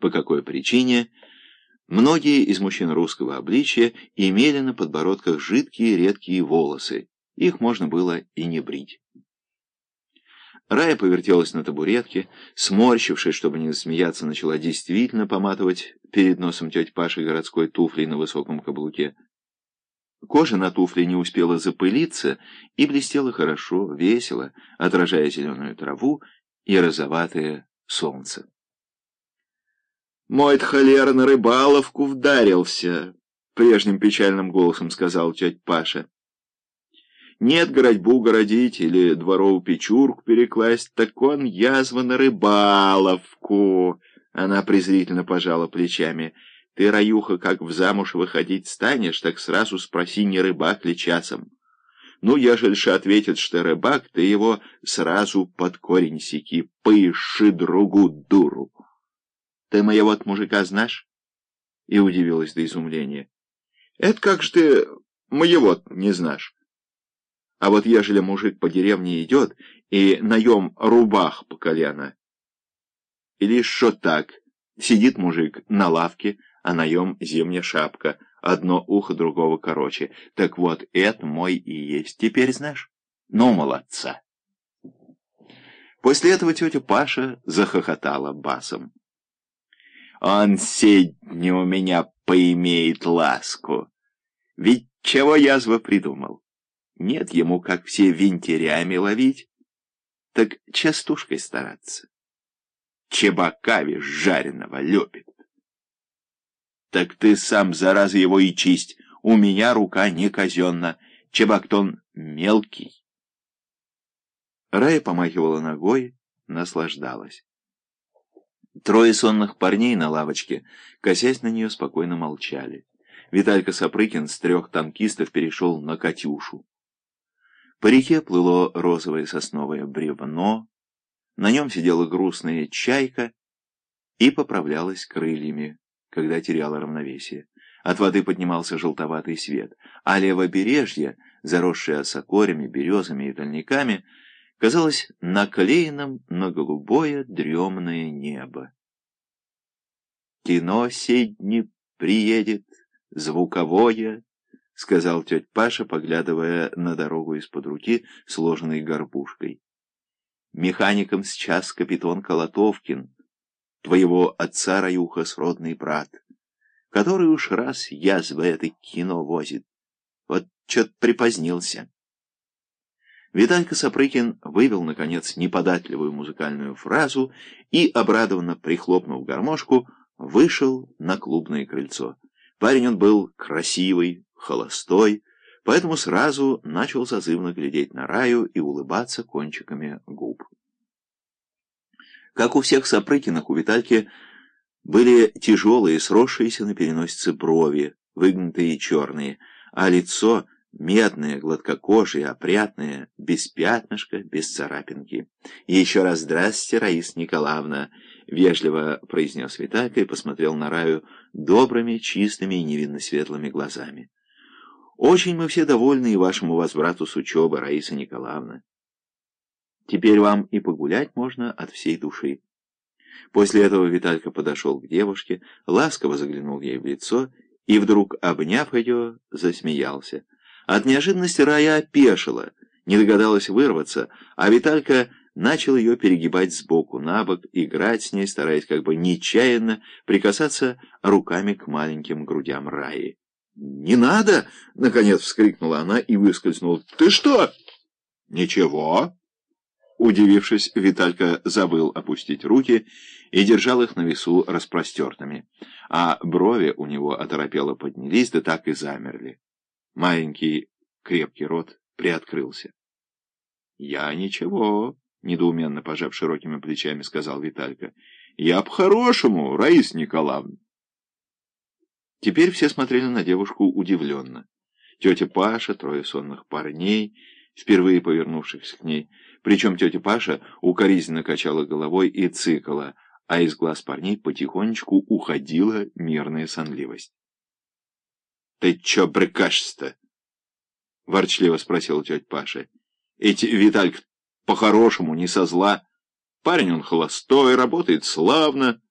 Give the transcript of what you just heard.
по какой причине многие из мужчин русского обличия имели на подбородках жидкие редкие волосы, их можно было и не брить. Рая повертелась на табуретке, сморщившись, чтобы не засмеяться, начала действительно поматывать перед носом тети Паши городской туфлей на высоком каблуке. Кожа на туфле не успела запылиться и блестела хорошо, весело, отражая зеленую траву и розоватое солнце. «Мой холера на рыбаловку вдарился», — прежним печальным голосом сказал тетя Паша. Нет городьбу городить или дворовую печурку перекласть, так он язва на рыбаловку. Она презрительно пожала плечами. Ты, Раюха, как в замуж выходить станешь, так сразу спроси, не рыбак ли часом. Ну, ежели же ответит, что рыбак, ты его сразу под корень сики, поищи другу дуру. Ты моего мужика знаешь? И удивилась до изумления. Это как же ты моего не знаешь? А вот ежели мужик по деревне идет и наем рубах по колено, или что так, сидит мужик на лавке, а наем зимняя шапка, одно ухо другого короче. Так вот, это мой и есть. Теперь знаешь? Ну, молодца. После этого тетя Паша захохотала басом. Он сегодня у меня поимеет ласку. Ведь чего язва придумал? Нет ему, как все винтерями ловить, так частушкой стараться. Чебака вишь жареного любит. Так ты сам, зараза, его и чисть. У меня рука не казенна. Чебактон мелкий. Рая помахивала ногой, наслаждалась. Трое сонных парней на лавочке, косясь на нее, спокойно молчали. Виталька Сапрыкин с трех танкистов перешел на «Катюшу». По реке плыло розовое сосновое бревно, на нем сидела грустная чайка и поправлялась крыльями, когда теряла равновесие. От воды поднимался желтоватый свет, а левобережье, заросшее осокорями, березами и дальниками, казалось наклеенным на голубое дремное небо. Кино седни приедет, звуковое, — сказал тетя Паша, поглядывая на дорогу из-под руки, сложенной горбушкой. «Механиком сейчас капитан Колотовкин, твоего отца Раюха сродный брат, который уж раз язва это кино возит. Вот чё-то припозднился». Виталька Сапрыкин вывел, наконец, неподатливую музыкальную фразу и, обрадованно прихлопнув гармошку, вышел на клубное крыльцо. Парень он был красивый, холостой, поэтому сразу начал зазывно глядеть на Раю и улыбаться кончиками губ. Как у всех Сапрыкиных, у Витальки были тяжелые, сросшиеся на переносице брови, выгнутые и черные, а лицо медное, гладкокожее, опрятное, без пятнышка, без царапинки. И еще раз «Здрасте, Раиса Николаевна!» — вежливо произнес Виталька и посмотрел на Раю добрыми, чистыми и невинно светлыми глазами. Очень мы все довольны и вашему возврату с учебы, Раиса Николаевна. Теперь вам и погулять можно от всей души. После этого Виталька подошел к девушке, ласково заглянул ей в лицо и, вдруг обняв ее, засмеялся. От неожиданности Рая опешила, не догадалась вырваться, а Виталька начал ее перегибать сбоку на бок, играть с ней, стараясь как бы нечаянно прикасаться руками к маленьким грудям Раи. «Не надо!» — наконец вскрикнула она и выскользнула. «Ты что?» «Ничего!» Удивившись, Виталька забыл опустить руки и держал их на весу распростертыми, а брови у него оторопело поднялись, да так и замерли. Маленький крепкий рот приоткрылся. «Я ничего», — недоуменно пожав широкими плечами, сказал Виталька. «Я по-хорошему, Раиса Николаевна». Теперь все смотрели на девушку удивленно. Тетя Паша, трое сонных парней, впервые повернувшихся к ней. Причем тетя Паша укоризненно качала головой и цикала, а из глаз парней потихонечку уходила мирная сонливость. — Ты чё брыкаешься-то? — ворчливо спросила тетя Паша. — Эти Витальк по-хорошему, не со зла. Парень он холостой, работает славно.